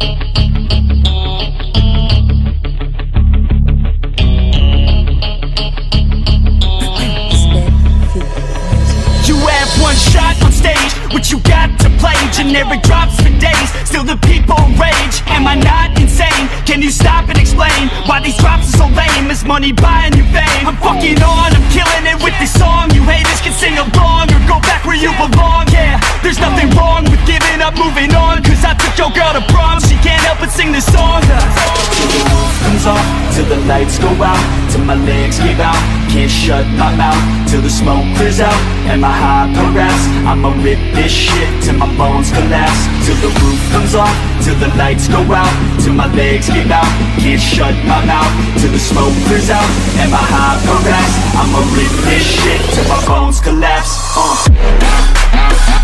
You have one shot on stage, what you got to play Generic drops for days, still the people rage Am I not insane? Can you stop and explain Why these drops are so lame? Is money buying you fame? I'm fucking on, I'm killing it with this song You haters can sing along or go back where you belong Yeah, there's nothing wrong with up, moving on Cause I took your girl to prom, she can't help but sing this song. Till the roof comes off, till the lights go out Till my legs give out, can't shut my mouth Till the smoke clears out, and my high progress I'ma rip this shit till my bones collapse. Till the roof comes off, till the lights go out Till my legs give out, can't shut my mouth Till the smoke clears out, and my high progress I'ma rip this shit till my bones collapse. Uh.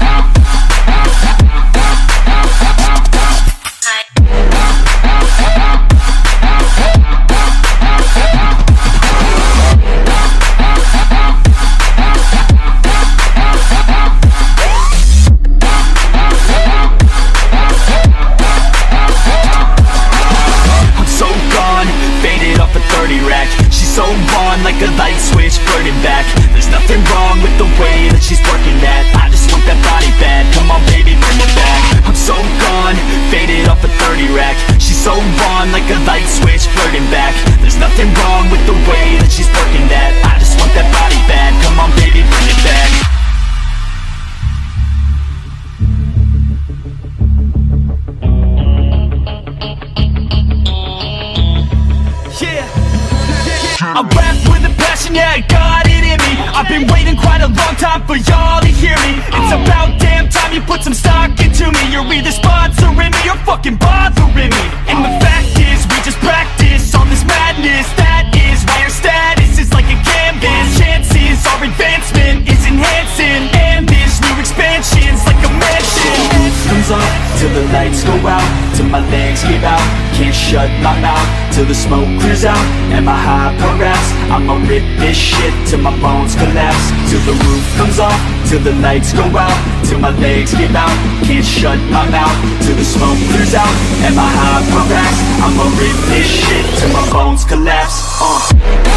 I rap with a passion, yeah, I got it in me. I've been waiting quite a long time for y'all to hear me. It's about damn time you put some stock into me. You're either sponsoring me or fucking bothering me. And the fact is, we just practice on this madness. That is why our status is like a canvas. Chances our advancement is enhancing. And this new expansion's like a mansion. Comes off Till the lights go out Till my legs give out. Can't shut my mouth Till the smoke clears out. And my high progress I'ma rip this shit Till my bones collapse. Till the roof comes off Till the lights go out. Till my legs give out. Can't shut my mouth Till the smoke clears out. And my high progress I'ma rip this shit Till my bones collapse. Uh.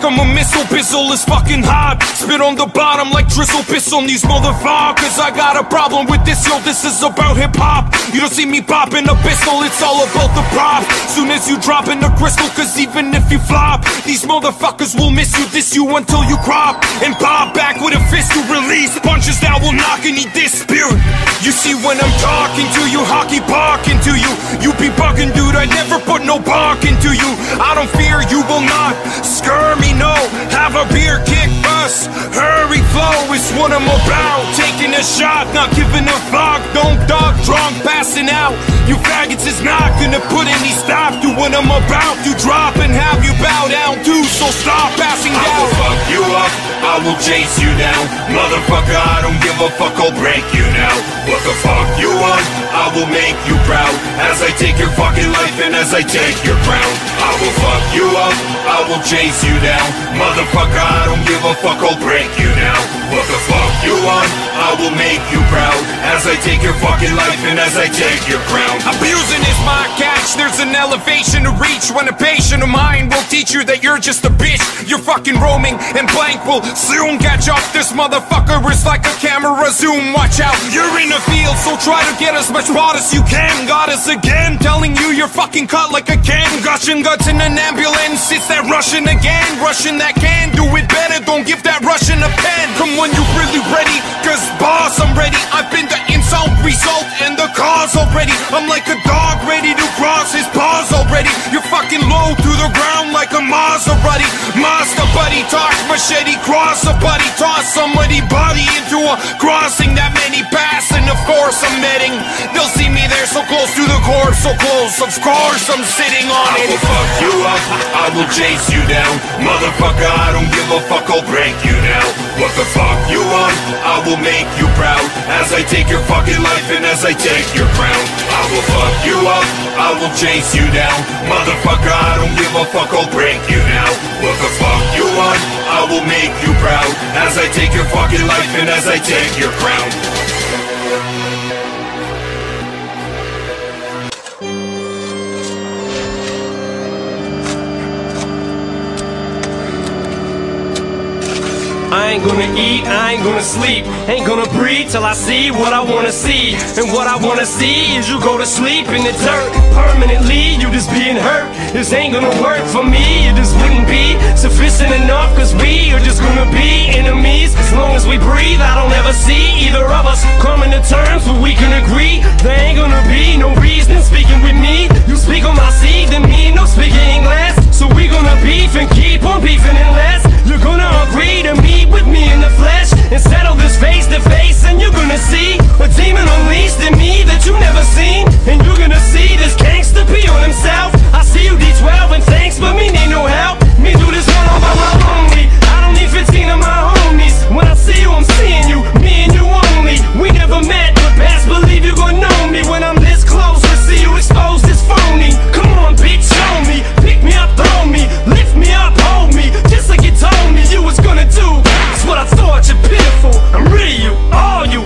I'm a missile, pistol is fucking hot. Spit on the bottom like drizzle piss on these motherfuckers. I got a problem with this, yo. This is about hip hop. You don't see me popping a pistol, it's all about the prop. Soon as you drop in the crystal, cause even if you flop, these motherfuckers will miss you, this you until you crop. And pop back with a fist to release punches that will knock any dispute. You see, when I'm talking to you, hockey barking to you, you be bugging, dude. I never put no bark into you. I don't fear you will not scare me, no. Have a beer, kick bus, hurry flow is what I'm about. Taking a shot, not giving a fuck. Don't dog drunk, passing out. You faggots is not gonna put any stop to what I'm about to drop and have you bow down too. So stop passing I will fuck you up, I will chase you down. Motherfucker, I don't give a fuck, I'll break you now. What the fuck you want? I will make you proud. As I take your fucking life and as I take your crown. I will fuck you up, I will chase you down. Motherfucker, I don't give a fuck, I'll break you now What the fuck you want? I will make you proud As I take your fucking life and as I take your crown Abusing is my catch. There's an elevation to reach when a patient of mine will teach you that you're just a bitch. You're fucking roaming and blank will soon catch up. This motherfucker is like a camera zoom. Watch out, you're in the field, so try to get as much pot as you can. Got us again, telling you you're fucking cut like a can. Gushing guts in an ambulance. It's that Russian again, Russian that can do it better. Don't give that rush in a pen. Come when you really ready, cause boss, I'm ready. I've been the insult, result, and the cause already. I'm like a dog ready to cross his paws already. You're fucking low to the ground like a the Maserati Master buddy, toss machete, cross a buddy Toss somebody body into a crossing That many pass and of course I'm heading They'll see me there so close to the corpse So close, of course I'm sitting on it. I will fuck you up, I will chase you down Motherfucker, I don't give a fuck, I'll you now What the fuck you want? I will make you proud As I take your fucking life and as I take your crown. I will fuck you up, I will chase you down. Motherfucker, I don't give a fuck, I'll break you now. What the fuck you want? I will make you proud As I take your fucking life and as I take your crown I ain't gonna eat, I ain't gonna sleep, ain't gonna breathe till I see what I wanna see. And what I wanna see is you go to sleep in the dirt permanently. You just being hurt. This ain't gonna work for me. It just wouldn't be sufficient enough, cause we are just gonna be enemies. As long as we breathe, I don't ever see either of us coming to terms where we can agree. There ain't gonna be no reason speaking with me. You speak on my seed, then me no speaking English. So we gonna beef and keep on beefing unless you're gonna agree to meet with me in the flesh and settle this face to face. And you're gonna see a demon unleashed in me that you never seen. And you're gonna see this gangster be on himself. I see you D12 and thanks, but me need no help. Me do this all on my lonely. I don't need 15 of my homies. When I see you, I'm seeing you. Me and you only. We never met, but best believe you gon' know me when I'm this close. To see you exposed as phony. Told me you was gonna do. That's what I thought you're pitiful. I'm of you, all you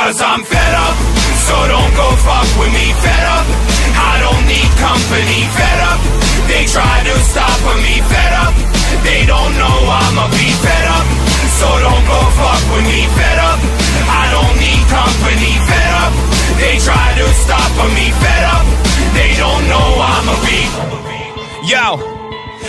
Cause I'm fed up, so don't go fuck with me, fed up. I don't need company, fed up. They try to stop me, fed up. They don't know I'ma be fed up. So don't go fuck with me, fed up. I don't need company, fed up. They try to stop me, fed up. They don't know I'ma be. Yo.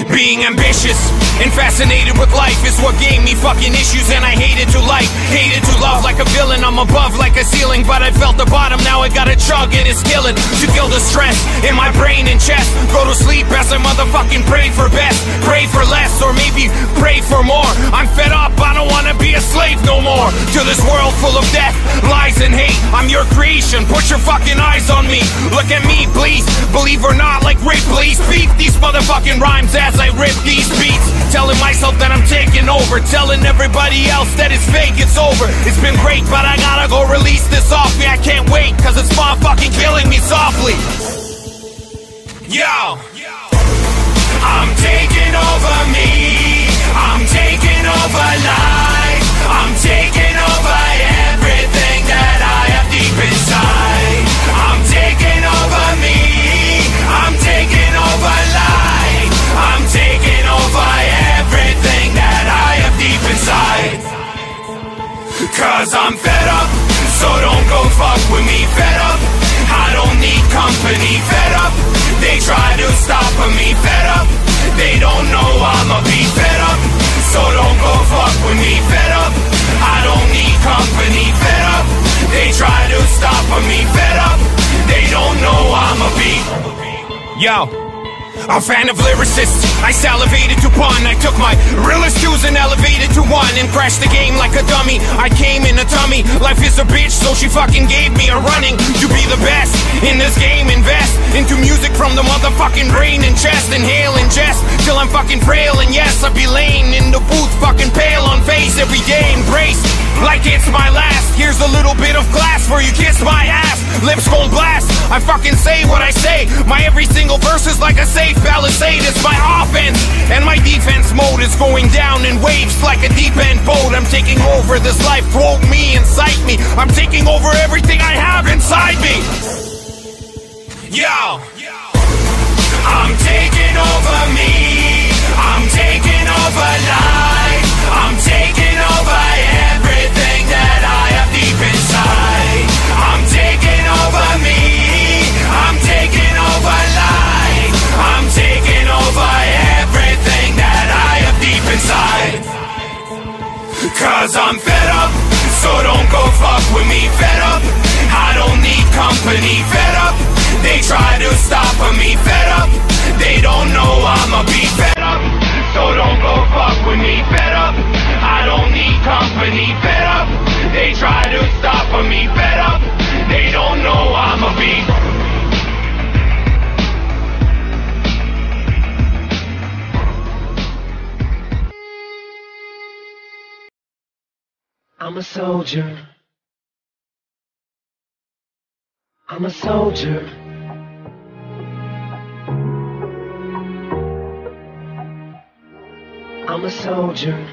Being ambitious and fascinated with life is what gave me fucking issues and I hated to like, hated to love like a villain. I'm above like a ceiling, but I felt the bottom. Now I got a chug and it's killing to kill the stress in my brain and chest. Go to sleep as I motherfucking pray for best, pray for less, or maybe pray for more. I'm fed up, I don't wanna be a slave no more to this world full of death, lies, and hate. I'm your creation, put your fucking eyes on me. Look at me, please, believe or not, like Ripley. Speak these motherfucking rhymes as I rip these beats. Telling myself that I'm taking over. Telling everybody else that it's fake, it's over. It's been great, but I gotta go release this off me. I can't wait, cause it's fun fucking killing me softly. Yo! I'm taking over me. I'm taking over life. I'm taking over everything that I have deep inside. Cause I'm fed up, so don't go fuck with me. Fed up, I don't need company. Fed up, they try to stop me. Fed up, they don't know I'ma be fed up. So don't go fuck with me. Fed up, I don't need company. Fed up, they try to stop me. Fed up, they don't know I'ma be. Yo. I'm fan of lyricists. I salivated to pun. I took my realest cues and elevated to one and crashed the game like a dummy. I came in a tummy. Life is a bitch, so she fucking gave me a running to be the best in this game. Invest into music from the motherfucking brain and chest. Inhale and jest till I'm fucking frail. And yes, I be laying in the booth, fucking pale on face every day. Embraced like it's my last. Here's a little bit of glass for you kiss my ass. Lips gon' blast. I fucking say what I say. My every single verse is like a safe palisade. It's my offense and my defense mode is going down in waves like a deep end boat. I'm taking over this life. Quote me, incite me. I'm taking over everything I have inside me. Yo. I'm taking over me. I'm taking over life. I'm taking over everything Cause I'm fed up, so don't go fuck with me. Fed up, I don't need company. Fed up, they try to stop me. Fed up, they don't know I'ma be fed up. So don't go fuck with me. Fed up, I don't need company. Fed up, they try to stop me. Fed up, they don't know I'ma be. I'm a soldier. I'm a soldier. I'm a soldier.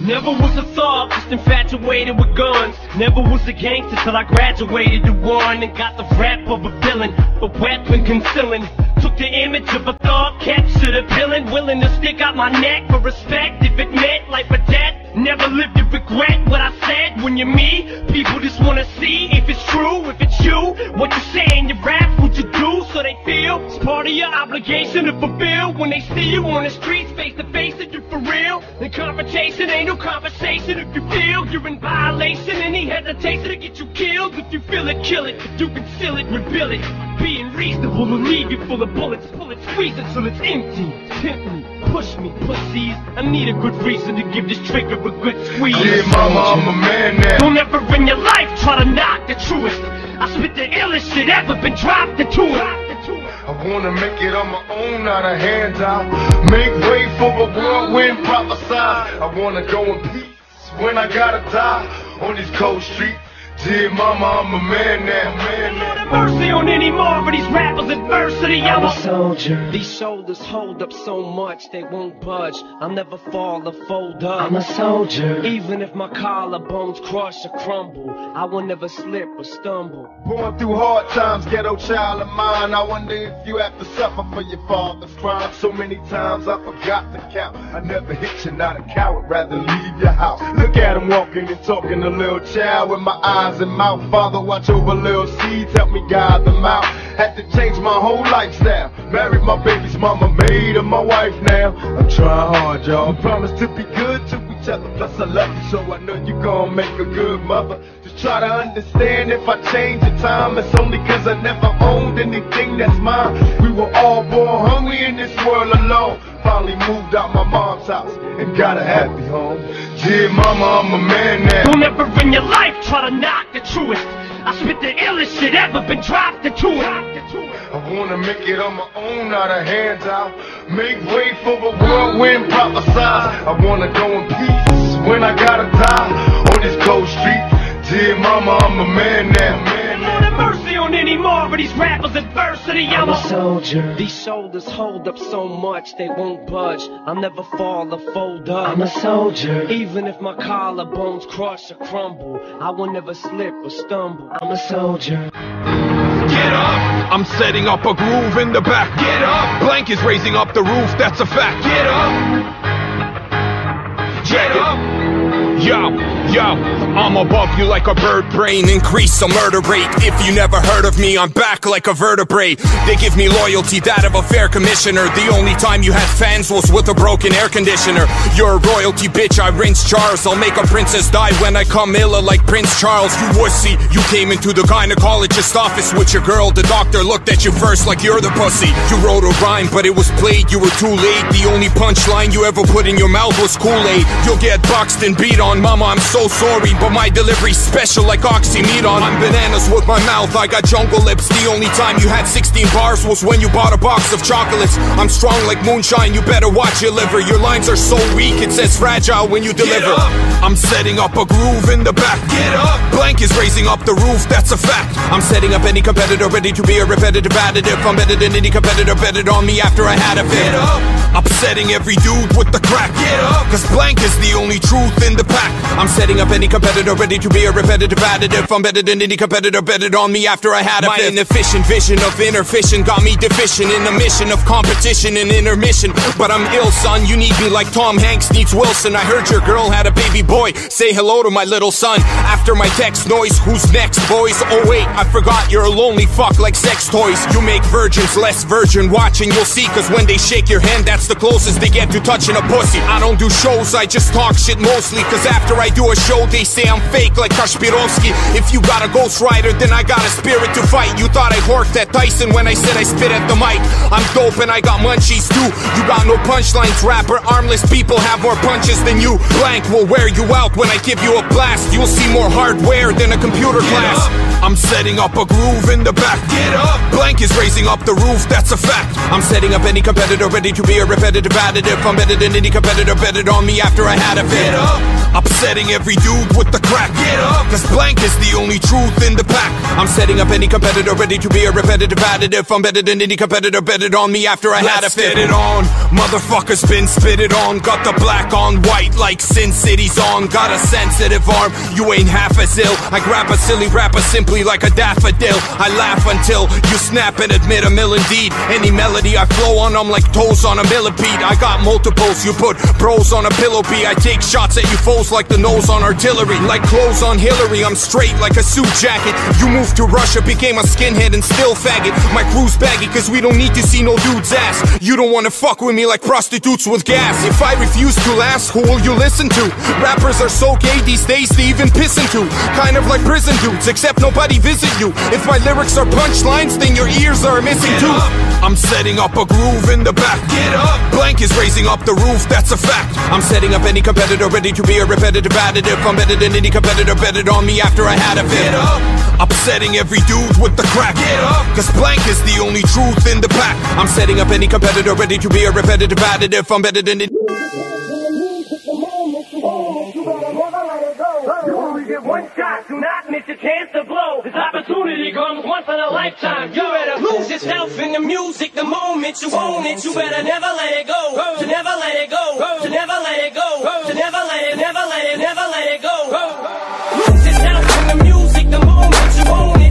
Never was a thug, just infatuated with guns. Never was a gangster till I graduated to one and got the rap of a villain, a weapon concealing. The image of a thug, captured a villain, willing to stick out my neck for respect if it meant life or death. Never live to regret what I said when you're me. People just wanna see if it's true, if it's you. What you say in your rap, what you do, so they feel it's part of your obligation to fulfill. When they see you on the streets, face to face, that you're for real. The confrontation ain't no conversation if you feel you're in violation. Any hesitation to get you killed. If you feel it, kill it. If you conceal it, reveal it. Being reasonable will leave you full of bullets. Pull it, squeeze it till it's empty. Tempt me, push me, pussies. I need a good reason to give this trigger a good squeeze. Yeah, mama, I'm a man now. Don't ever in your life try to knock the truest. I spit the illest shit ever been dropped into it. I wanna make it on my own, not a handout. Make way for a whirlwind prophesied. I wanna go in peace when I gotta die on these cold streets. Dear mama, I'm a man now, man now. Mercy on any more of these rappers' adversity. I'm a soldier. These shoulders hold up so much they won't budge. I'll never fall or fold up. I'm a soldier. Even if my collarbones crush or crumble, I will never slip or stumble. Born through hard times, ghetto child of mine. I wonder if you have to suffer for your father's crime. So many times I forgot to count. I never hit you, not a coward, rather leave your house. Look at him walking and talking a little child with my eyes and mouth. Father, watch over little seeds, help me guide them out. Had to change my whole lifestyle. Married my baby's mama, made her my wife now. I'm trying hard, y'all. Promise to be good to each other. Plus, I love you, so I know you gon' make a good mother. Just try to understand if I change the time, it's only cause I never owned anything that's mine. We were all born hungry in this world alone. Finally moved out my mom's house and got a happy home. Dear mama, I'm a man now. Don't ever in your life try to knock the truest. I spit the illest shit ever been dropped into it. I wanna make it on my own, not a handout. Make way for a whirlwind prophesied. I wanna go in peace when I gotta die on this cold street. Dear mama, I'm a man now. Man now. Lord have mercy on any more of these rappers adversity. I'm, I'm a soldier. These shoulders hold up so much they won't budge. I'll never fall or fold up. I'm a soldier. Even if my collarbones crush or crumble, I will never slip or stumble. I'm a soldier. Get up! I'm setting up a groove in the back. Get up! Blank is raising up the roof, that's a fact. Get up! Get up! Yo, yo, I'm above you like a bird brain, increase the murder rate. If you never heard of me, I'm back like a vertebrae. They give me loyalty, that of a fair commissioner. The only time you had fans was with a broken air conditioner. You're a royalty bitch, I rinse Charles. I'll make a princess die when I come ill like Prince Charles. You wussy, you came into the gynecologist office with your girl. The doctor looked at you first like you're the pussy. You wrote a rhyme, but it was played, you were too late. The only punchline you ever put in your mouth was Kool-Aid. You'll get boxed and beat on, mama, I'm so sorry, but my delivery's special like oxymoron. I'm bananas with my mouth, I got jungle lips. The only time you had 16 bars was when you bought a box of chocolates. I'm strong like moonshine, you better watch your liver. Your lines are so weak, it says fragile when you deliver. I'm setting up a groove in the back. Get up! Blank is raising up the roof, that's a fact. I'm setting up any competitor ready to be a repetitive additive. I'm better than any competitor, betted on me after I had a fit. Get up! Upsetting every dude with the crack. Get up! Cause blank is the only truth in the pack. I'm setting up any competitor ready to be a repetitive additive. I'm better than any competitor, betted on me after I had a My fit. inefficient vision of inner fishing got me deficient in a mission of competition and intermission. But I'm ill, son. You need me like Tom Hanks needs Wilson. I heard your girl had a baby boy. Say hello to my little son. After my text noise, who's next, boys? Oh wait, I forgot you're a lonely fuck like sex toys. You make virgins less virgin. Watching, you'll see. Cause when they shake your hand, that's the closest they get to touching a pussy. I don't do shows, I just talk shit mostly. Cause after I do a show, they say I'm fake like Kashpirovsky. If you got a ghostwriter, then I got a spirit to fight. You thought I horked at Tyson when I said I spit at the mic. I'm dope and I got munchies too. You got no punchlines, rapper. Armless people have more punches than you. Blank will wear you out when I give you a blast. You'll see more hardware than a computer class. I'm setting up a groove in the back. Get up! Blank is raising up the roof, that's a fact. I'm setting up any competitor ready to be a repetitive additive. I'm better than any competitor, betted on me after I had a fit. Get up! Upsetting every dude with the crack. Get up! Cause blank is the only truth in the pack. I'm setting up any competitor ready to be a repetitive additive. I'm better than any competitor, bet it on me after I had a fit. It on. Motherfuckers been spitted on. Got the black on white like Sin City's on. Got a sensitive arm, you ain't half as ill. I grab a silly rapper simply like a daffodil. I laugh until you snap and admit a mill indeed. Any melody I flow on, I'm like toes on a millipede. I got multiples, you put pros on a pillow B. I take shots at you foes like the nose on artillery. Like clothes on Hillary, I'm straight like a suit jacket. You moved to Russia, became a skinhead and still faggot. My crew's baggy, cause we don't need to see no dude's ass. You don't wanna fuck with me like prostitutes with gas. If I refuse to last, who will you listen to? Rappers are so gay these days, they even piss into. Kind of like prison dudes, except nobody visit you. If my lyrics are punchlines, then your ears are a missing tooth. I'm setting up a groove in the back. Get up! Blank is raising up the roof, that's a fact. I'm setting up any competitor ready to be a repetitive additive. I'm better than any competitor, betted on me after I had a fit. Get up! Upsetting every dude with the crack. Get up! Cause blank is the only truth in the pack. I'm setting up any competitor ready to be a repetitive additive. I'm better than any. One shot, do not miss your chance to blow. This opportunity comes once in a lifetime. You better lose yourself in the music the moment you own it. You better never let it go. To never let it go. To never let it go. To never let it, never let it, never let it go. Lose yourself in the music the moment you own it.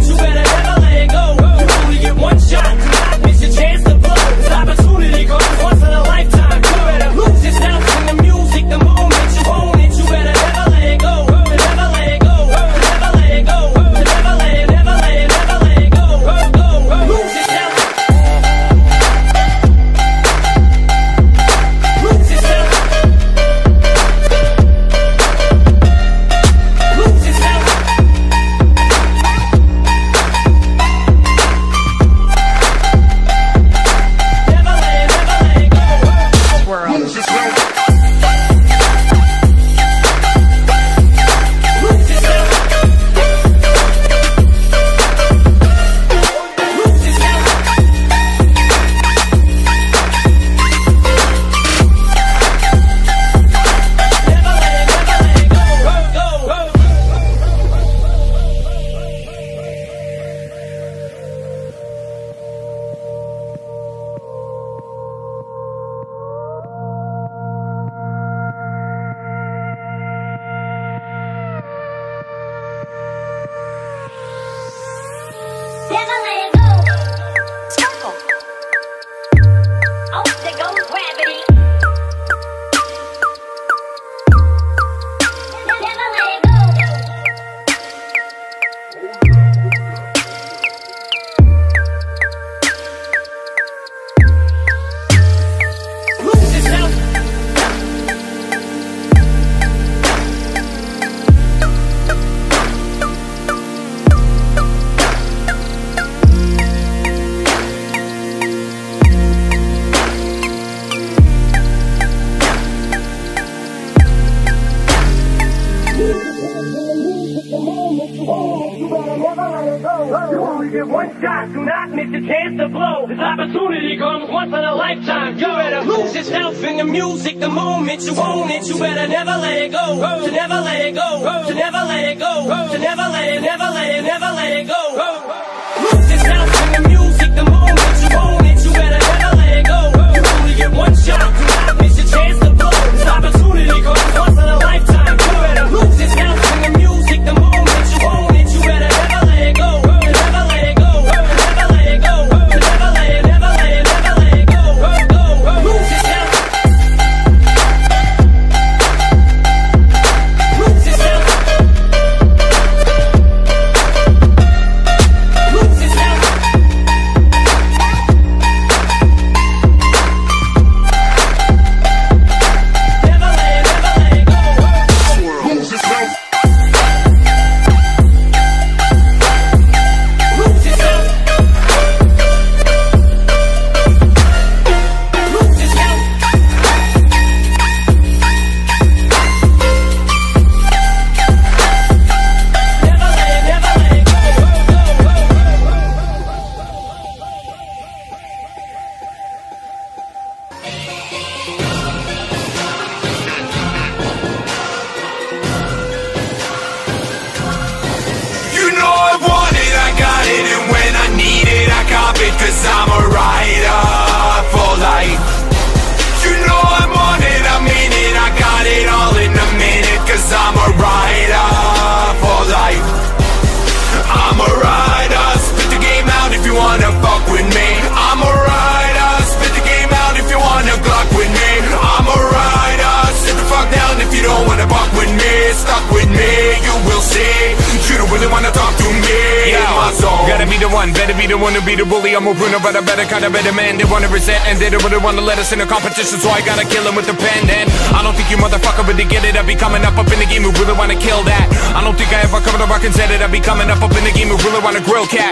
a better man They wanna resent and they don't really wanna let us in a competition So I gotta kill him with a pen. And I don't think you motherfucker really get it I be coming up up in the game, we really wanna kill that. I don't think I ever covered up, I can said it I be coming up up in the game, we really wanna grill cat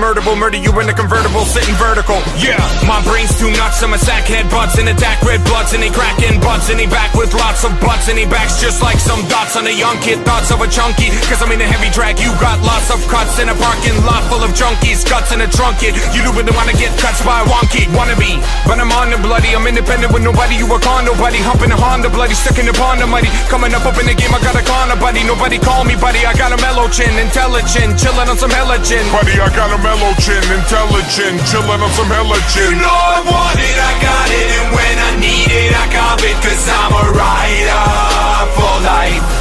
murderable, murder you in a convertible, sitting vertical. Yeah, my brain's too nuts, I'm a sackhead butts and attack red bloods and he cracking butts and he back with lots of butts and he backs just like some dots on a young kid. Thoughts of a chunky, cause I'm in a heavy drag. You got lots of cuts in a parking lot full of junkies, guts in a trunk. You do really wanna get cuts by a wonky wannabe, but I'm on the bloody. I'm independent with nobody. You a con nobody, humping a Honda bloody, stuck in the pond of muddy. Coming up up in the game, I got a corner buddy. Nobody call me buddy. I got a mellow chin, intelligent, chilling on some hella gin. Buddy, I got a mellow chin, intelligent, chillin' on some hella chin. You know I want it, I got it, and when I need it, I cop it, cause I'm a rider for life.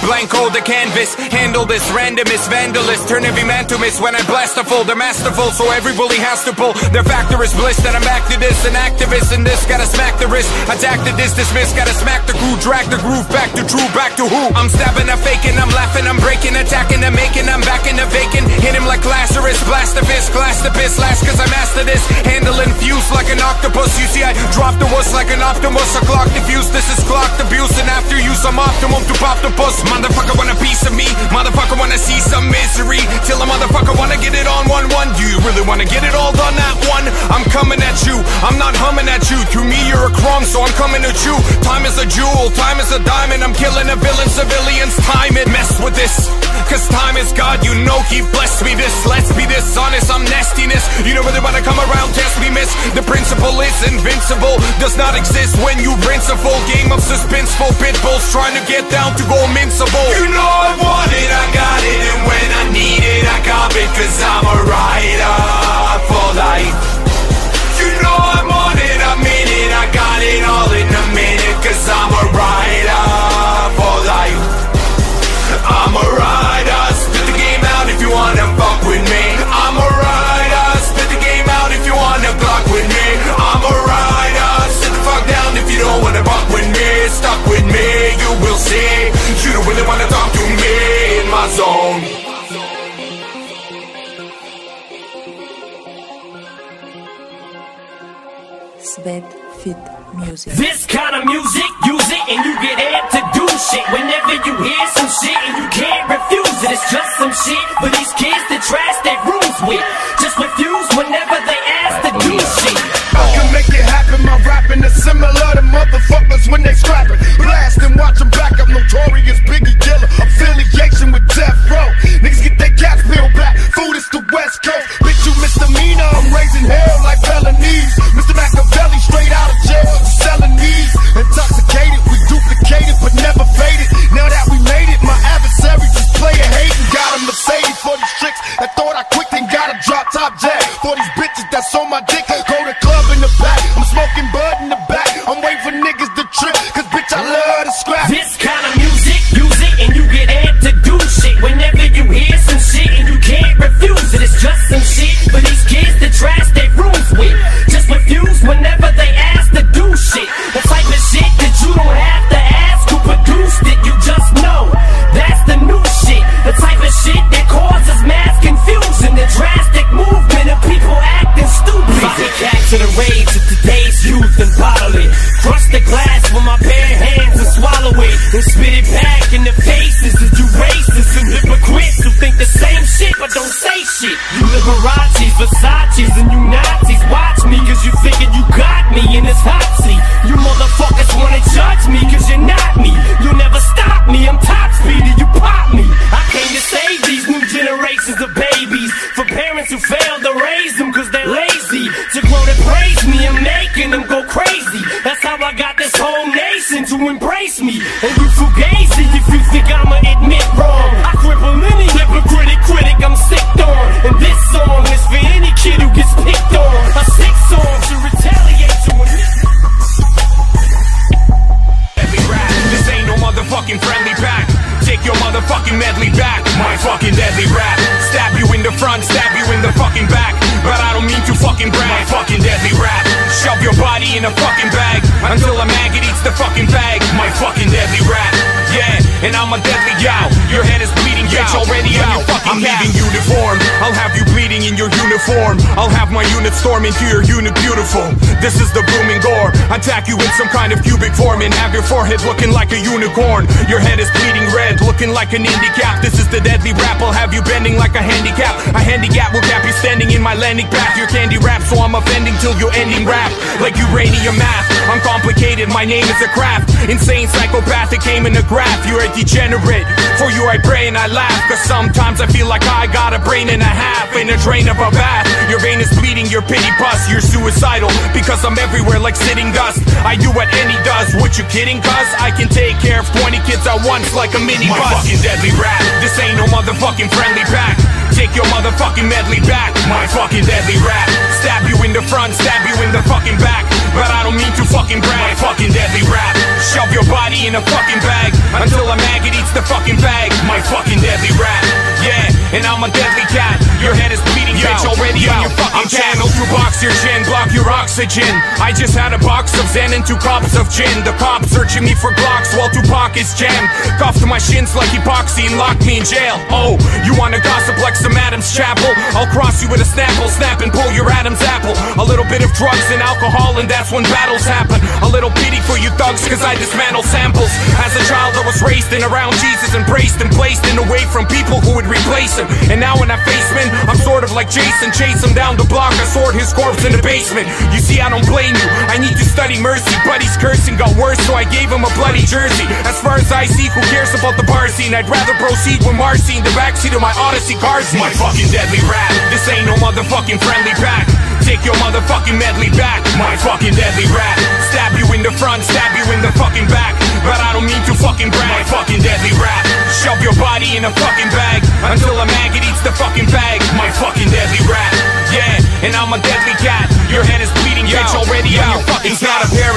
Blank hold the canvas. Handle this randomist, vandalist, turn every man to miss when I blast a full. They're masterful, so every bully has to pull. Their factor is bliss, that I'm back to this. An activist in this, gotta smack the wrist. Attack the this, dismiss, gotta smack the crew, drag the groove, back to true, back to who? I'm stabbing, I'm faking, I'm laughing, I'm breaking, attacking, I'm making, I'm back in the vacant. Hit him like Lazarus, blast the fist, glass the piss, last cause I master this. Handling fuse like an octopus. You see, I drop the wuss like an optimus. A clock the diffuse, this is clocked abuse. And after use, I'm optimum to pop the bus. Motherfucker want a piece of me. Motherfucker wanna see some misery. Till a motherfucker wanna get it on one one. Do you really wanna get it all done at one? I'm coming at you. I'm not humming at you. To me, you're a crumb so I'm coming to chew. Time is a jewel, time is a diamond. I'm killing a villain, civilians, time it. Mess with this, cause time is God, you know he blessed me this. Let's be this honest, I'm nastiness. You know when I come around, test me miss. The principle is invincible, does not exist when you rinse a full game of suspenseful pit bulls trying to get down to go invincible. You know I want it, I got it, and when I need it, I cop it, cause I'm a rider for life. Svet Fit Music. This kind of music, use it and you get amped to do shit. Whenever you hear some shit and you can't refuse it, it's just some shit for these kids to trash their rooms with. Just refuse whenever they ask to make it happen, my rapping is similar to motherfuckers when they scrapping. Blast and watch them back up, notorious Biggie Killer. Affiliation with Death Row. Niggas get their cats peeled back. Food is the West Coast. Bitch, you misdemeanor. I'm raising hell like felonies. Mr. Machiavelli, straight out of jail, selling these. Intoxicated, we duplicated, but never faded. Now that we made it, my adversary just playin' hating. Got a Mercedes for these tricks that thought I quit and got a drop top jack. For these bitches that's on my dick, my unit storm into your unit beautiful. This is the booming gore. Attack you in some kind of cubic form and have your forehead looking like a unicorn. Your head is bleeding red, looking like an handicap. This is the deadly rap. I'll have you bending like a handicap. A handicap will cap you standing in my landing path. Your candy rap, so I'm offending till you're ending rap. Like uranium math. I'm complicated, my name is a craft. Insane psychopathic came in a graph. You're a degenerate. For you, I pray and I laugh. Cause sometimes I feel like I got a brain and a half in a drain of a bath. Your vein is bleeding, your pity pus. You're suicidal because I'm everywhere like sitting dust. I do what any does. What you kidding, cuz? I can take care of 20 kids at once like a mini My bus. fucking deadly rap. This ain't no motherfucking friendly pack. Take your motherfucking medley back. My fucking deadly rap. Stab you in the front, stab you in the fucking back. But I don't mean to fucking brag. My fucking deadly rap. Shove your body in a fucking bag until a maggot eats the fucking bag. My fucking deadly rap. Yeah, and I'm a deadly cat. Your head is bleeding, bitch, already on your fucking I'm channeled to box your chin, block your oxygen. I just had a box of Zen and two cups of gin. The cops searching me for blocks while Tupac is jammed. Cuffed to my shins like epoxy and locked me in jail. Oh, you wanna gossip like some Adam's Chapel? I'll cross you with a snapple, snap and pull your Adam's apple. A little bit of drugs and alcohol, and that's when battles happen. A little pity for you thugs, cause I dismantle samples. As a child, I was raised in around Jesus, embraced and placed in away from people who would replace him. And now when I face him, I'm sort of like Jason. Chase him down the block, I sword his corpse in the basement. You see, I don't blame you. I need to study mercy. Buddy's cursing got worse, so I gave him a bloody jersey. As far as I see, who cares about the bar scene? I'd rather proceed with Marcy in the backseat of my Odyssey car seat. My fucking deadly rap. This ain't no motherfucking friendly pack. Take your motherfucking medley back. My fucking deadly rap. Stab you in the front, stab you in the fucking back. But I A deadly cat.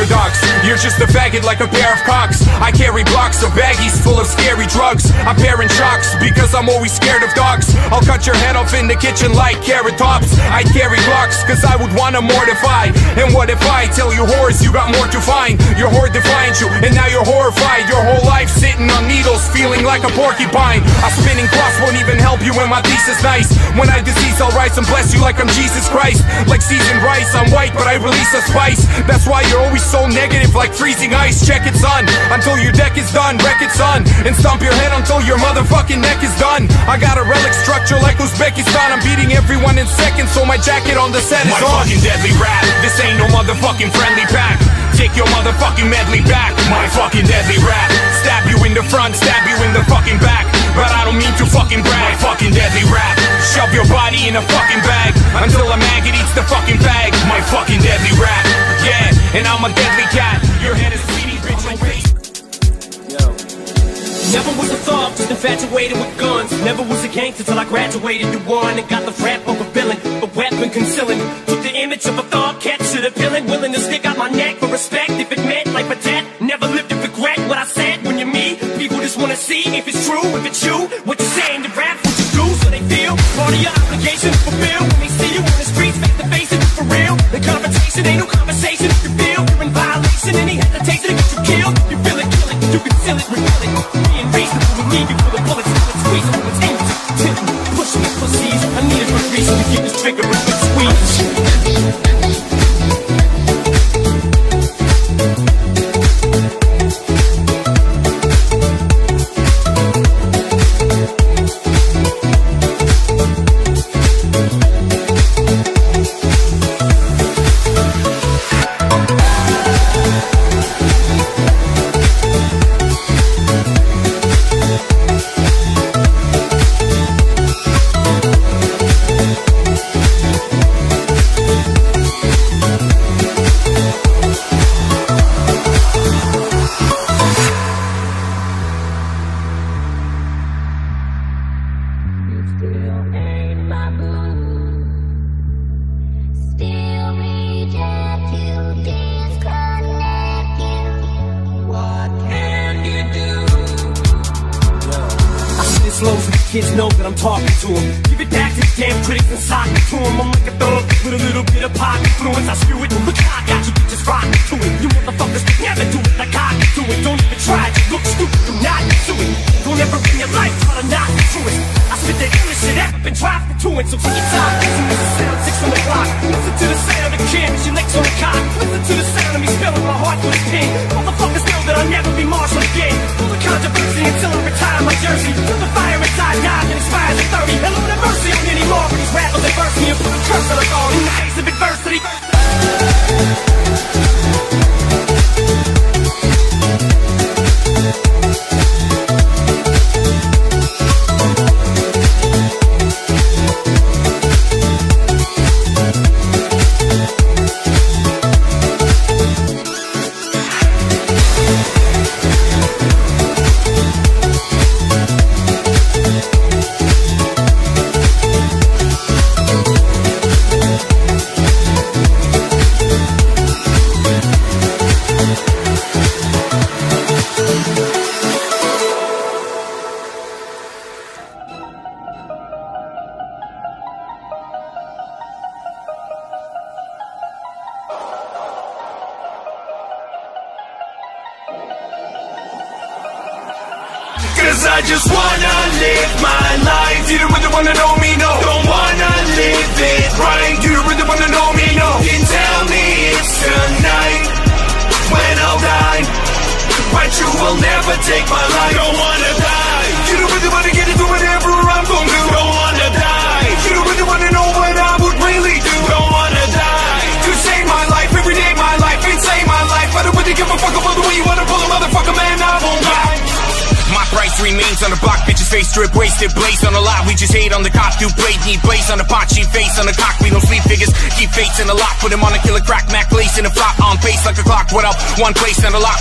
Paradox. You're just a faggot like a pair of cocks. I carry blocks of baggies full of scary drugs. I'm bearing shocks because I'm always scared of dogs. I'll cut your head off in the kitchen like carrot tops. I carry blocks cause I would wanna mortify. And what if I tell you whores you got more to find? Your whore defines you, and now you're horrified. Your whole life sitting on needles, feeling like a porcupine. A spinning cross won't even help you when my thesis nice. When I decease, I'll rise and bless you like I'm Jesus Christ. Like seasoned rice, I'm white, but I release a spice. That's why you're always so negative, like freezing ice. Check it, son, until your deck is done. Wreck it, son, and stomp your head until your motherfucking neck is done. I got a relic structure like Uzbekistan. I'm beating everyone in seconds, so my jacket on the set is My on. fucking deadly rap. This ain't no motherfucking friendly pack. Take your motherfucking medley back. My fucking deadly rap. Stab you in the front, stab you in the fucking back. But I don't mean to fucking brag My fucking deadly rap. Shove your body in a fucking bag until a maggot eats the fucking bag. My fucking deadly rap. And I'm a deadly cat. Your head is bitch. Never was a thug, just infatuated with guns. Never was a gangster till I graduated to one and got the rap of a villain, a weapon concealing. Took the image of a thug, catch it appealing, willing to stick out my neck for respect if it meant life or death. Never lived to regret what I said when you're me. People just wanna see if it's true, if it's you. What you saying to rap, what you do, so they feel part of your obligation to fulfill. When they see it, it, you conceal it, it. Being me, you feel the bullets, it, it, it's it. I need a good reason to keep this trigger a good squeeze.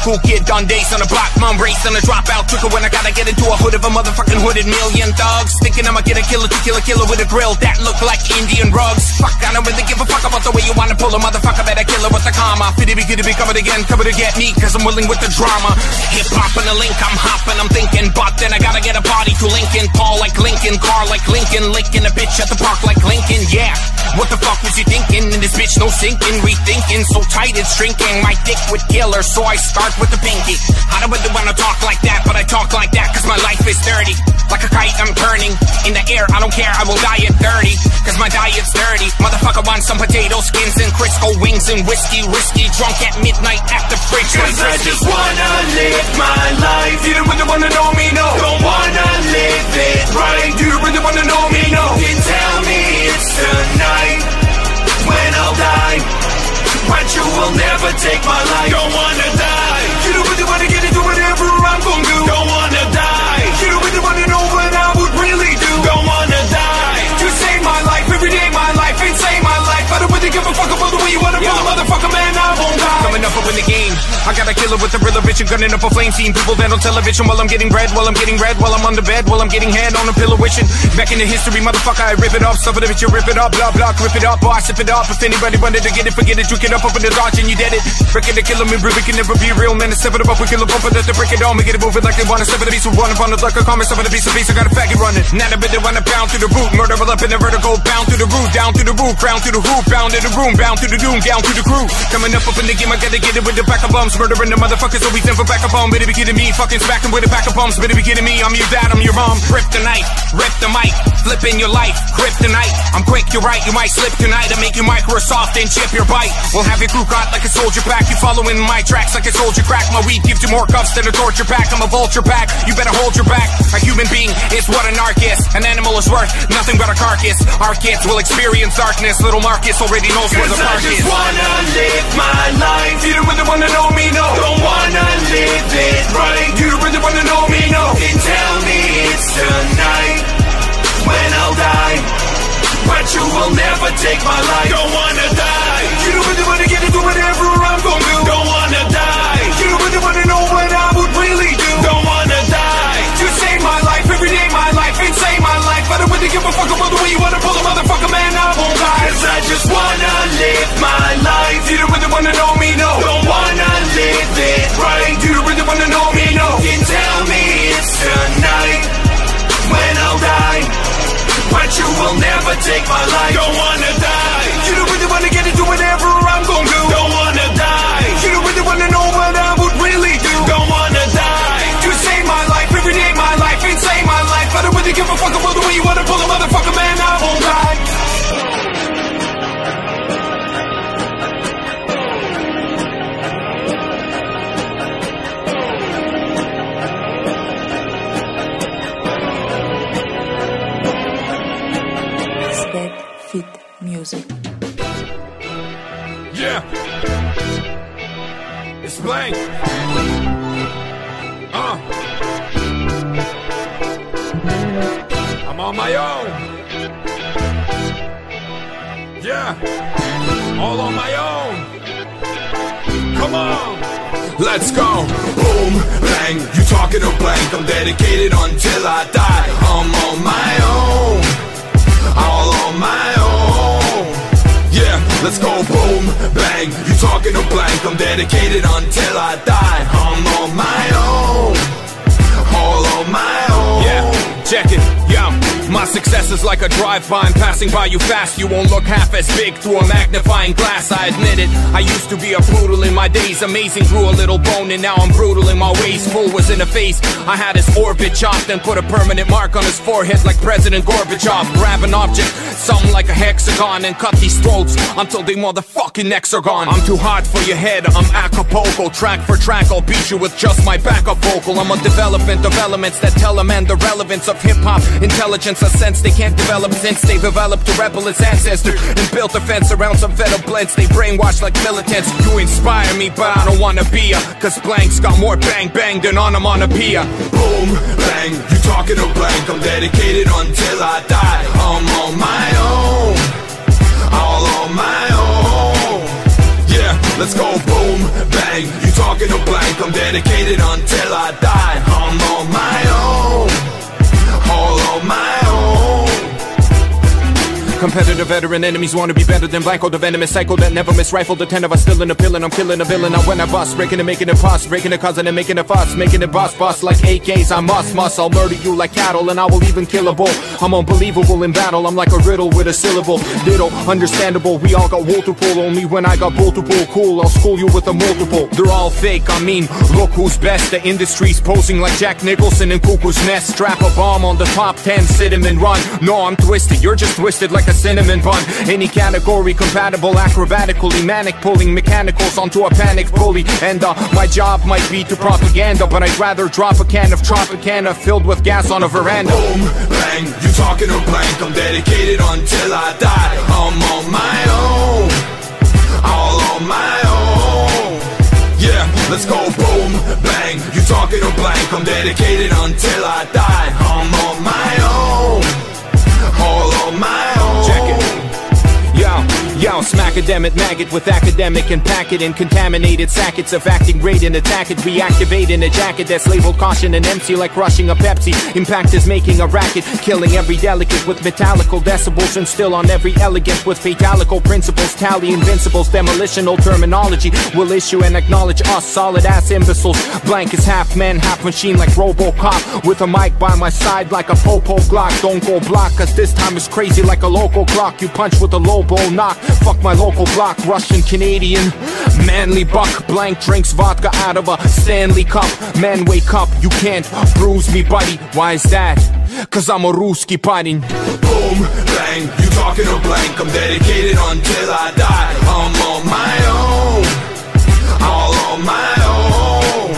Cool kid, done days on the block. Mom race on a dropout, it when I gotta get into a hood of a motherfucking hooded million thugs. Thinking I'ma get a killer to kill a killer with a grill that look like Indian rugs. Fuck, I don't really give a fuck about the way you wanna pull a motherfucker, better kill her with the karma. Fitty be, could be covered again, covered to get me, cause I'm willing with the drama. Hip hop and the link, I'm hopping, I'm thinking, but then I gotta get a body to Lincoln. Paul like Lincoln, car like Lincoln, licking a bitch at the park like Lincoln, yeah. What the fuck was you thinking? Bitch, no sinking, rethinking, so tight it's shrinking. My dick would kill her, so I start with the pinky. I don't really wanna talk like that, but I talk like that cause my life is dirty. Like a kite, I'm turning in the air, I don't care, I will die at 30. Cause my diet's dirty. Motherfucker wants some potato skins and Crisco wings and whiskey, risky, drunk at midnight at the fridge. Cause I just wanna live my life. You don't really wanna know me, no. Don't wanna live it right. You don't really wanna know me, no. You tell me it's tonight when I'll die. But you will never take my life. Don't wanna die. You don't really wanna get into up up in the game. I got a killer with a real bitch and gunning up a flame scene. People that on television while I'm getting red, while I'm getting red, while I'm on the bed, while I'm getting head on a pillow wishing. Back in the history, motherfucker, I rip it up. Stuff it up, you rip it up, blah blah, rip it or I sip it up. If anybody wanted to get it, forget it, drink it up, up in the dodge and you dead it. Breaking the killer, me, we can never be real, man. Step it up, we kill a bumper that to break it on. Get it moving like they wanna step it the beast, we run upon the like a comment, step it the beast, a beast. I got a faggot running. Now the bit they wanna pound to the root, murder all up in the vertical, bound through the roof, down through the roof, crown through the hoop, bound to the room, bound to the doom, down to the crew. Coming up up in the game, I gotta get it with the back of bums, murdering the motherfuckers, always for back of on. Better be kidding me, fucking smacking with a pack of bums. Better be kidding me, I'm your dad, I'm your mom. Rip the night, rip the mic, flipping your life, grip tonight. I'm quick, you're right, you might slip tonight. I make you Microsoft and chip your bite. We'll have your crew caught like a soldier pack. You following my tracks like a soldier crack. My weed gives you more cuffs than a torture pack. I'm a vulture pack, you better hold your back. A human being is what a narc is. An animal is worth nothing but a carcass. Our kids will experience darkness. Little Marcus already knows where the Cause I just is. wanna live my life. Take my life. Don't wanna All on my own. Come on. Let's go. Boom, bang, you talking to blank. I'm dedicated until I die. I'm on my own. All on my own. Yeah, let's go. Boom, bang, you talking to blank. I'm dedicated until I die. I'm on my Is like a drive-by, I'm passing by you fast. You won't look half as big through a magnifying glass. I admit it. I used to be a poodle in my days, amazing. Grew a little bone, and now I'm brutal in my ways. Fool was in the face. I had his orbit chopped and put a permanent mark on his forehead like President Gorbachev. Grab an object, something like a hexagon, and cut these throats until they motherfucking necks are gone. I'm too hot for your head. I'm Acapulco, track for track. I'll beat you with just my backup vocal. I'm a development of elements that tell a man the relevance of hip hop intelligence, a sense sense they can't develop since they've developed a its ancestor and built a fence around some feta blends. They brainwash like militants. You inspire me, but I don't wanna be ya. Cause blanks got more bang bang than on a onomatopoeia. Boom, bang, you talking to blank I'm dedicated until I die I'm on my own All on my own Yeah, let's go boom, bang You talking to blank I'm dedicated until I die I'm on my own Competitive veteran enemies wanna be better than Blanco, the venomous psycho that never miss rifle. The ten of us still in the pill and I'm killing a villain. I when I bust, breaking and making it pus, breaking a cousin and making a fuss, making it boss, boss like AKs. I must, must, I'll murder you like cattle and I will even kill a bull. I'm unbelievable in battle, I'm like a riddle with a syllable. Ditto, understandable, we all got multiple, only when I got multiple. Cool, I'll school you with a multiple. They're all fake, I mean, look who's best. The industry's posing like Jack Nicholson in Cuckoo's Nest. Strap a bomb on the top 10, sit him and run. No, I'm twisted, you're just twisted like a cinnamon bun. Any category compatible, acrobatically. Manic, pulling mechanicals onto a panic pulley. And uh, my job might be to propaganda, but I'd rather drop a can of Tropicana filled with gas on a veranda. Boom, bang, you talking to blank I'm dedicated until I die. I'm on my own. All on my own. Yeah, let's go. Boom, bang You talking to blank I'm dedicated until I die. I'm on my own All on my own. Yo, smack academic maggot with academic and pack it in contaminated sackets of acting great and attack it. Reactivate in a jacket that's labeled caution and empty like crushing a Pepsi. Impact is making a racket, killing every delicate with metallical decibels and still on every elegant with fatalical principles. Tally invincibles, demolitional terminology will issue and acknowledge us solid ass imbeciles. Blank is half man, half machine like Robocop with a mic by my side like a popo Glock. Don't go block, cause this time it's crazy like a local clock. You punch with a low blow knock. Fuck my local block, Russian Canadian. Manly buck, blank drinks vodka out of a Stanley cup. Man, wake up, you can't bruise me, buddy. Why is that? Cause I'm a Ruski party. Boom, bang, you talking to blank I'm dedicated until I die I'm on my own All on my own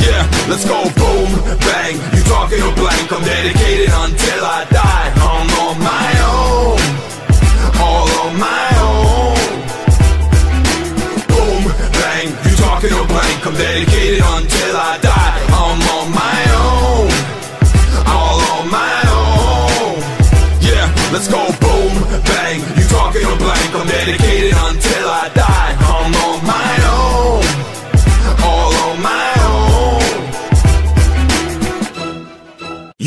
Yeah, let's go boom, bang You talking to blank I'm dedicated until I die I'm on my own All on my own. Boom, bang, you talking to blank. I'm dedicated until I die. I'm on my own. All on my own. Yeah, let's go. Boom, bang You talking to blank. I'm dedicated until I die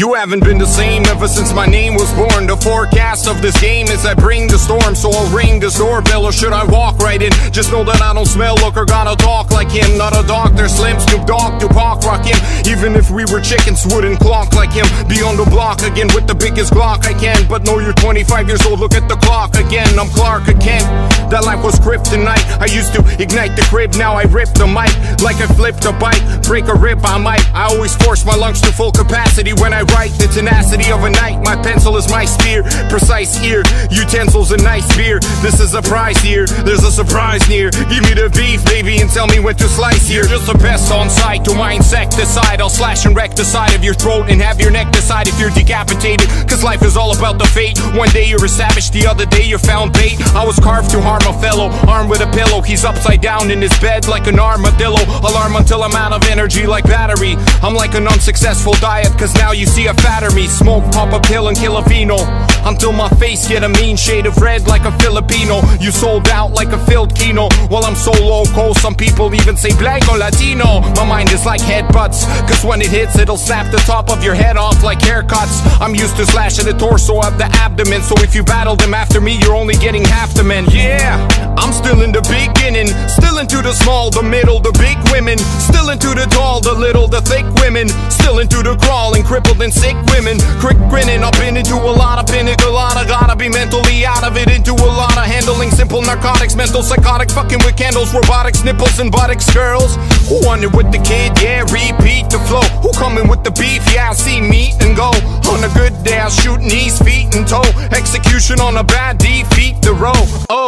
You haven't been the same ever since my name was born. The forecast of this game is I bring the storm, so I'll ring this doorbell or should I walk right in? Just know that I don't smell, look, or gotta talk like him. Not a doctor, Slim, Snoop Dogg, Tupac, rock him. Even if we were chickens, wouldn't clock like him. Be on the block again with the biggest Glock I can. But know you're 25 years old, look at the clock again. I'm Clark again. That life was kryptonite. I used to ignite the crib, now I rip the mic like I flipped a bike. Break a rib, I might. I always force my lungs to full capacity when I The tenacity of a knight, my pencil is my spear. Precise ear, utensils and nice beer. This is a prize here, there's a surprise near. Give me the beef, baby, and tell me when to slice here. Just a pest on sight to my insecticide. I'll slash and wreck the side of your throat and have your neck decide if you're decapitated. Cause life is all about the fate. One day you're a savage, the other day you're found bait. I was carved to harm a fellow, armed with a pillow. He's upside down in his bed like an armadillo. Alarm until I'm out of energy like battery. I'm like an unsuccessful diet, cause now you see a fatter me. Smoke, pop a pill, and kill a vino. Until my face get a mean shade of red like a Filipino. You sold out like a filled kino. While I'm so loco, some people even say blanco Latino. My mind is like headbutts, cause when it hits, it'll snap the top of your head off like haircuts. I'm used to slashing the torso of the abdomen, so if you battle them after me, you're only getting half the men. Yeah, I'm still in the beginning, still into the small, the middle, the big women, still into the tall, the little, the thick women, still into the crawling, crippled and sick women. Quick grinning, I've been into a lot of pinnacle, lot of gotta be mentally out of it, into a lot of handling simple narcotics, mental psychotic, fucking with candles, robotics, nipples and buttocks, girls. Who wanted with the kid? Yeah, repeat the flow. Who coming with the beef? Yeah, I see meat and go on a good day, I shoot knees, feet, and toe. Execution on a bad defeat the row. Oh,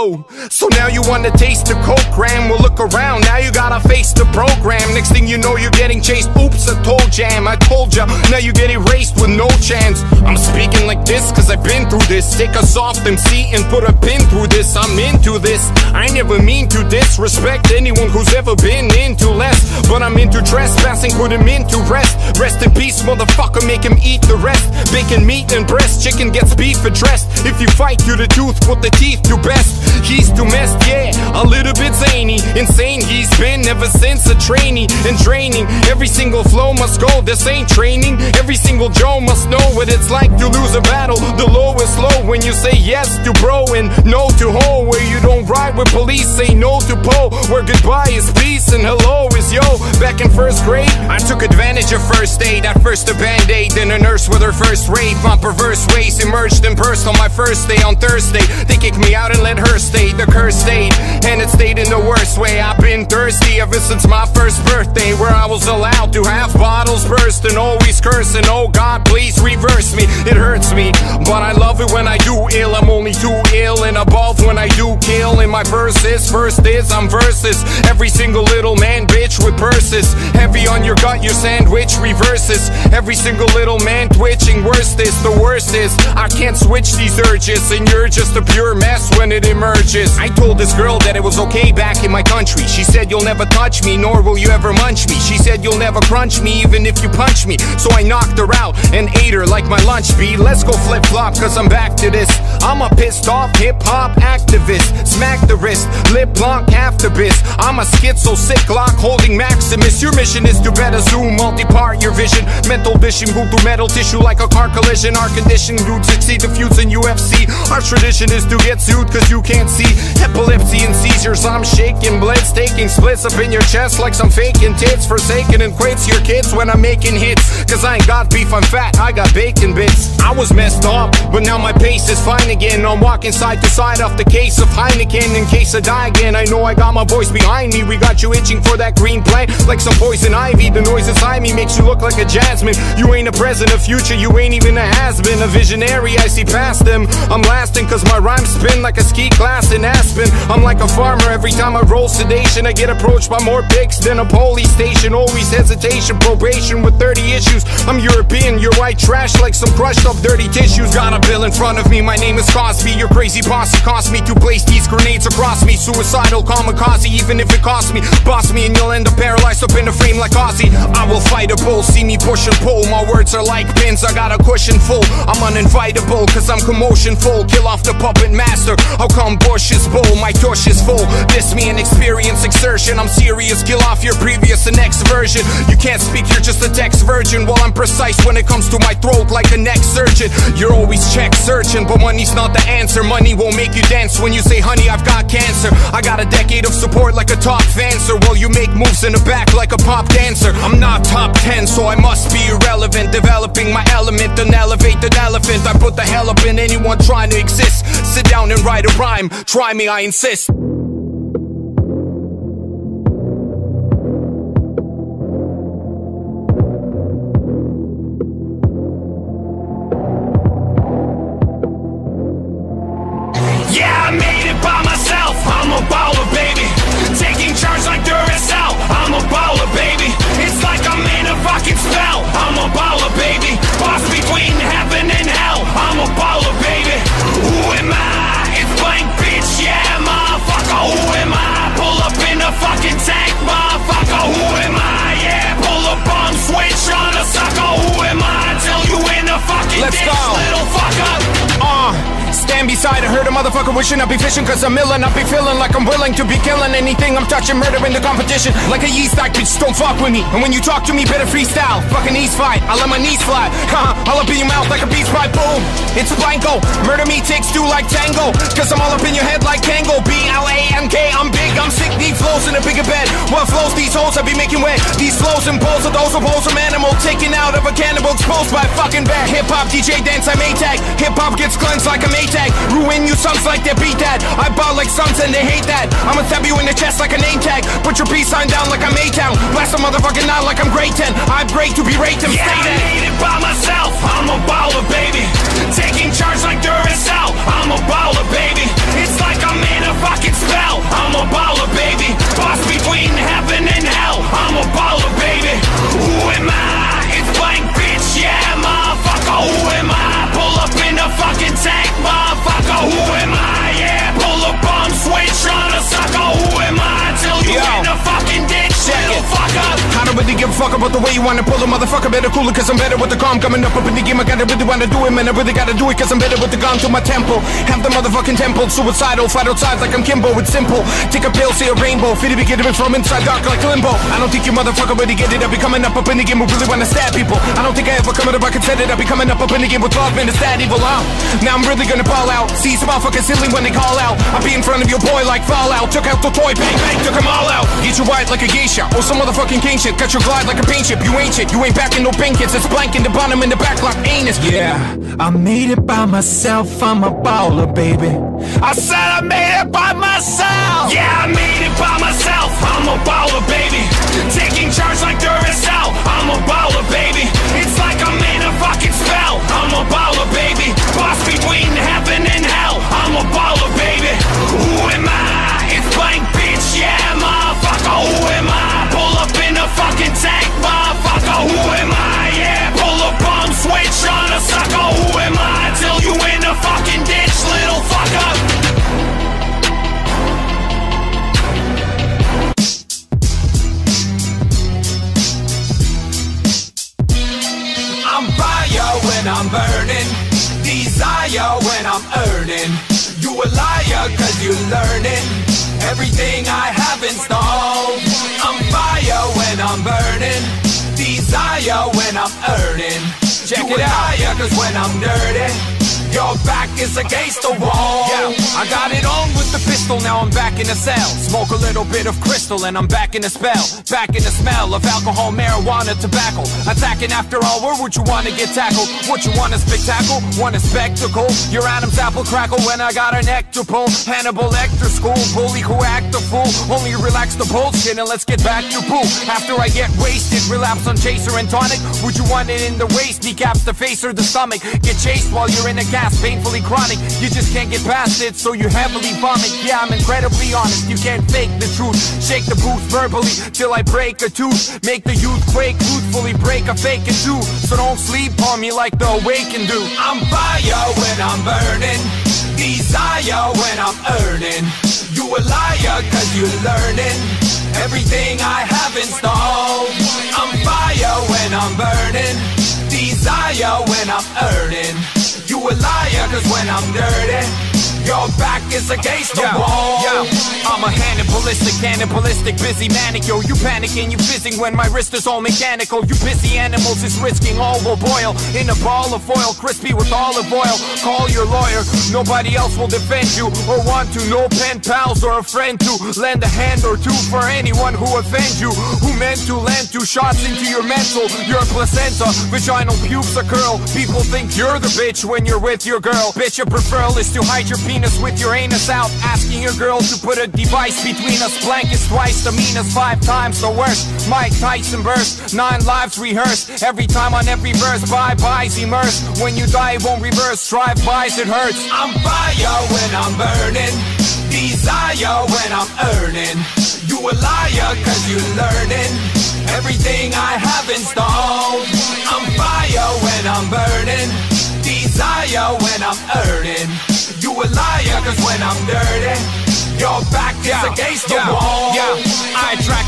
so now you wanna taste the coke gram? Well, look around, now you gotta face the program. Next thing you know, you're getting chased. Oops, I told jam, I told ya. Now you get erased with no chance. I'm speaking like this, cause I've been through this. Take a soft MC and put a pin through this. I'm into this. I never mean to disrespect anyone who's ever been into less. But I'm into trespassing, put him into rest. Rest in peace, motherfucker, make him eat the rest. Bacon, meat, and breast, chicken gets beef addressed. If you fight to the tooth, put the teeth to best. He's too messed, yeah, a little bit zany. Insane, he's been ever since a trainee and training. Every single flow must go, this ain't training. Every single Joe must know what it's like to lose a battle. The low is low when you say yes to bro and no to ho. Where you don't ride with police, say no to po. Where goodbye is peace and hello is yo. Back in first grade, I took advantage of first aid. At first a band-aid, then a nurse with her first rape. My perverse ways emerged and burst on my first day on Thursday. They kicked me out and let her stay. The curse stayed, and it stayed in the worst way. I've been thirsty ever since my first birthday, where I was allowed to have bottles burst and always cursing. Oh God, please reverse me. It hurts me, but I love it when I do ill. I'm only too ill and above when I do kill. In my verses, first is I'm verses. Every single little man, bitch with purses. Heavy on your gut, your sandwich reverses. Every single little man twitching. Worst is the worst is I can't switch these urges, and you're just a pure mess when it emerges. I told this girl that it was okay back in my country. She said you'll never touch me, nor will you ever munch me. She said you'll never crunch me, even if you punch me. So I knocked her out and ate her like my lunch be. Let's go flip flop, cause I'm back to this. I'm a pissed off hip hop activist. Smack the wrist, lip lock half the biz. I'm a schizo sick lock holding Maximus. Your mission is to better zoom, multi part your vision. Mental vision, move through metal tissue like a car collision. Our condition, dude, succeed the feuds in UFC. Our tradition is to get sued cause you can't see epilepsy and seizures. I'm shaking blitz, taking splits up in your chest like some faking tits. Forsaken and quits your kids when I'm making hits. Cause I ain't got beef, I'm fat, I got bacon bits. I was messed up, but now my pace is fine again. I'm walking side to side off the case of Heineken in case I die again. I know I got my voice behind me. We got you itching for that green plant like some poison ivy. The noise inside me makes you look like a jasmine. You ain't a present, a future, you ain't even a has been. A visionary, I see past them. I'm lasting cause my rhymes spin like a ski class in Aspen. I'm like a farmer every time I roll sedation. I get approached by more pigs than a police station. Always hesitation, probation with 30 issues. I'm European, you're white trash like some crushed up dirty tissues. Got a bill in front of me, my name is Cosby. Your crazy posse cost me to place these grenades across me. Suicidal kamikaze, even if it costs me. Boss me and you'll end up paralyzed up in a frame like Ozzy. I will fight a bull, see me push and pull. My words are like pins, I got a cushion full. I'm uninvitable, cause I'm commotion full. Kill off the puppet master. How come Bush is bull? My tush is full. This me an experience exertion. I'm serious, kill off your previous and next version. You can't speak, you're just a text virgin. While I'm precise when it comes to my throat like a neck surgeon. You're always check searching, but money's not the answer. Money won't make you dance when you say, honey, I've got cancer. I got a decade of support like a top fancer. While you make moves in the back like a pop dancer. I'm not top 10, so I must be irrelevant. Developing my element, an elevated elephant. I put the hell up in anyone trying to exist. Sit down and write a rhyme. Try me, I insist. Let's go. Stand beside I heard a motherfucker wishing I'd be fishing Cause I'm illin', I be feeling like I'm willing to be killing anything. I'm touching, murdering the competition Like a yeast like bitch, don't fuck with me. And when you talk to me, better freestyle. Fucking knees fight, I let my knees fly. Haha, all up in your mouth like a beast pipe, boom. It's Blanco, murder me takes two like tango. Cause I'm all up in your head like Kangol B-L-A-N-K, I'm big, I'm sick, need flows in a bigger bed. What flows? These holes I be making wet. These flows and poles are those of holes from animal Taken out of a cannibal, exposed by fucking bat Hip-hop, DJ dance, I'm A-tag Hip-hop gets cleansed like a Maytag Rule win, you sons like they beat that. I ball like sons and they hate that. I'ma stab you in the chest like a name tag. Put your peace sign down like I'm A-Town. Blast a motherfucking out like I'm Grey 10. I'm great to berate them. Yeah, Stay I there. made it by myself. I'm a baller, baby. Taking charge like Duracell. I'm a baller, baby. It's like I'm in a fucking spell. I'm a baller, baby. Boss between heaven and hell. I'm a baller, baby. Who am I? It's blank, bitch. Yeah, motherfucker. Who am I? Pull up in a fucking tank, motherfucker. Who am I? A switch on a sucker. Who am I? Till you Yo. in a fucking ditch, Check little it. fucker. I don't really give a fuck about the way you wanna pull a motherfucker better cooler cause I'm better with the calm coming up up in the game I gotta really wanna do it man I really gotta do it cause I'm better with the gun to my temple have the motherfucking temple suicidal fight outside like I'm Kimbo it's simple take a pill see a rainbow fit to be getting it from inside dark like limbo I don't think you motherfucker really get it I be coming up up in the game who really wanna stab people I don't think I ever come out I can set it I be coming up up in the game with love man it's that evil uh. now I'm really gonna ball out see small fucking silly when they call out I'll be in front of your boy like Fallout took out the toy bank, bang took 'em all out get you white like a geisha or some motherfucking king shit cut your glide like a paint chip you ain't shit you ain't back in no pink hits it's blank in the bottom in the back like anus Yeah, I made it by myself, I'm a baller, baby. I said I made it by myself. Yeah, I made it by myself. I'm a baller, baby. Taking charge like Duracell. I'm a baller, baby. It's like I'm in a fucking spell. I'm a baller, baby. Boss between heaven and hell. I'm a baller, baby. Who am I? It's blank, bitch. Yeah, motherfucker. Who am I? Pull up in a fucking tank, motherfucker. Who am I? Yeah, pull a bomb switch on a sucker. Who am I? Till you in a fucking ditch, little fucker. I'm fire when I'm burning, desire when I'm earning. You a liar cause you learning everything I have installed. I'm fire when I'm burning, desire when I'm earning. Check you it out, liar cause when I'm dirty. Your back is against the wall. Yeah, I got it on with the pistol, now I'm back in the cell. Smoke a little bit of crystal and I'm back in the spell. Back in the smell of alcohol, marijuana, tobacco. Attacking after all, where would you wanna get tackled? What you want a spectacle? Want a spectacle? Your Adam's apple crackle when I got an nectar pull. Hannibal Lecter school, bully who act the fool. Only relax the bullshit and let's get back to pool. After I get wasted, relapse on chaser and tonic. Would you want it in the waist, kneecaps the face or the stomach? Get chased while you're in a gas, painfully chronic. You just can't get past it, so you heavily vomit. Yeah, I'm incredibly honest. You can't fake the truth. Shake the booth verbally till I break a tooth. Make the youth quake, truthfully break a fake and two. So don't sleep on me like the awakened do. I'm fire when I'm burning, desire when I'm earning. You a liar cause you're learning everything I have installed. I'm fire when I'm burning, desire when I'm earning. You a liar cause when I'm dirty, your back is against the Yeah, wall. yeah. I'm a cannibalistic, cannibalistic, busy manic, yo. You panicking, you fizzing when my wrist is all mechanical. You busy animals is risking all will boil in a ball of foil, crispy with olive oil. Call your lawyer, nobody else will defend you or want to. No pen pals or a friend to lend a hand or two for anyone who offends you. Who meant to lend two shots into your mental, your placenta, vaginal pubes a curl. People think you're the bitch when you're with your girl. Bitch, your preferral is to hide your penis with your anus out. Asking your girl to put a device between us. Blank is twice the meanest, five times the worst. Mike Tyson burst, nine lives rehearsed. Every time on every verse, bye byes immersed. When you die, it won't reverse. Drive bys, it hurts. I'm fire when I'm burning, desire when I'm earning. You a liar cause you learning everything I have installed. I'm fire when I'm burning, desire when I'm earning. You a liar cause when I'm dirty, your back is against the yeah, wall.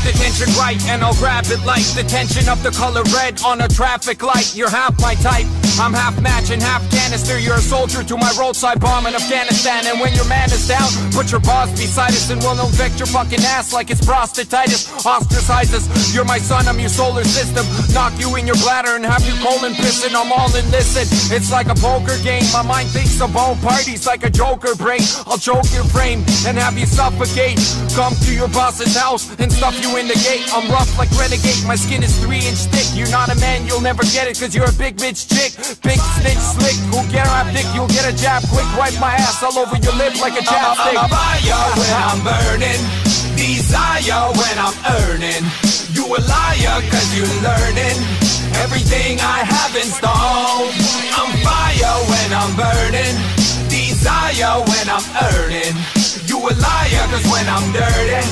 Attention right, and I'll grab it like the tension of the color red on a traffic light. You're half my type. I'm half match and half canister. You're a soldier to my roadside bomb in Afghanistan. And when your man is down, put your boss beside us and we'll infect your fucking ass like it's prostatitis. Ostracize us. You're my son, I'm your solar system. Knock you in your bladder and have you colon pissing. I'm all illicit. It's like a poker game. My mind thinks of all parties like a joker brain. I'll choke your frame and have you suffocate. Come to your boss's house and stuff you in the gate. I'm rough like renegade, my skin is three inch thick. You're not a man, you'll never get it, cause you're a big bitch chick. Big snitch slick, who'll get rap dick, you'll get a jab quick. Wipe my ass all over your lip like a chapstick. I'm a fire when I'm burning, desire when I'm earning. You a liar cause you're learning everything I have in store. I'm fire when I'm burning, desire when I'm earning. You a liar cause when I'm dirty,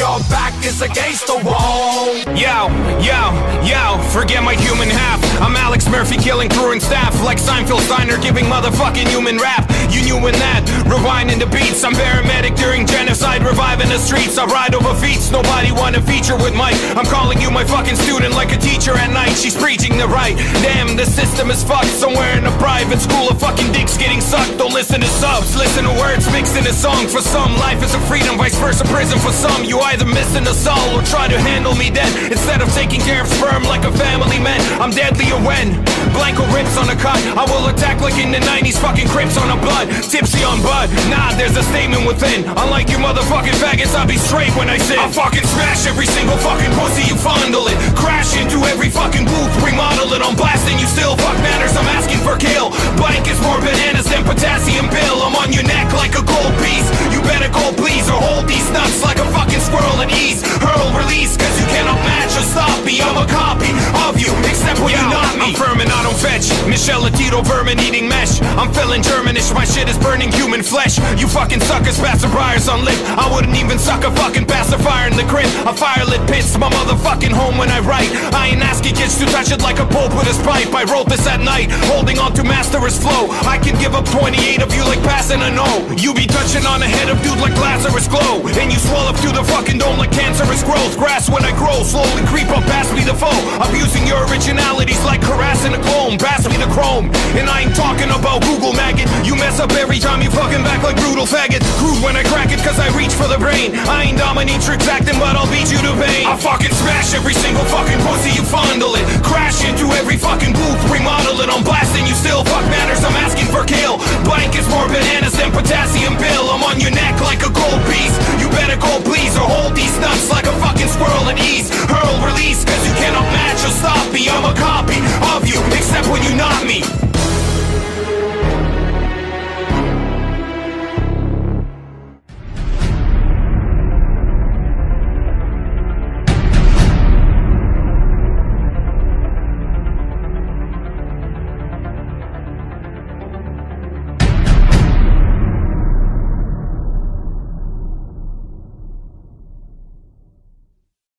your back is against the wall. Yo, yo, yo, forget my human half. I'm Alex Murphy killing crew and staff like Seinfeld Steiner giving motherfucking human rap. You knew when that, rewinding the beats. I'm paramedic during genocide, reviving the streets. I ride over feats, nobody want to feature with Mike. I'm calling you my fucking student like a teacher at night. She's preaching the right. Damn, the system is fucked. Somewhere in a private school of fucking dicks getting sucked. Don't listen to subs, listen to words mixed in a song. For some, life is a freedom, vice versa, prison for some. You either missing a soul or try to handle me dead. Instead of taking care of sperm like a family man, I'm deadlier when Blanco rips on a cut. I will attack like in the 90s, fucking crips on a blood. Tipsy on bud. Nah, there's a statement within. Unlike you motherfucking faggots, I'll be straight when I sin. I'll fucking smash every single fucking pussy you fondle it. Crash into every fucking booth, remodel it. I'm blasting you still, fuck manners, I'm asking for kill. Blank is more bananas than potassium pill. I'm on your neck like a gold piece. You better go please or hold these nuts like a fucking squirrel at ease. Hurl, release, cause you cannot match or stop me. I'm a copy of you, except when you're not me. I'm firm and I don't fetch. Michelle Latito vermin eating mesh. I'm feeling Germanish, my shit is burning human flesh. You fucking suckers, pacifiers on lip. I wouldn't even suck a fucking pacifier in the crib. A firelit pits, my motherfucking home when I write. I ain't asking kids to touch it like a pope with his pipe. I wrote this at night, holding on to master's flow. I can give up 28 of you like passing a no. You be touching on the head of dude like Lazarus glow. And you swell up through the fucking dome like cancerous growth. Grass when I grow, slowly creep up past me the foe. Abusing your originalities like harassing a clone. Pass me the chrome. And I ain't talking about Google maggot. You mess up every time you fucking back like brutal faggot. Crude when I crack it cause I reach for the brain. I ain't dominatrix acting, but I'll beat you to pain. I'll fucking smash every single fucking pussy you fondle it. Crash into every fucking booth, remodel it. I'm blasting you still, fuck matters, I'm asking for kill. Blank is more bananas than potassium pill. I'm on your neck like a gold piece. You better go please or hold these nuts like a fucking squirrel and ease. Hurl release, cause you cannot match or stop me. I'm a copy of you, except when you not me.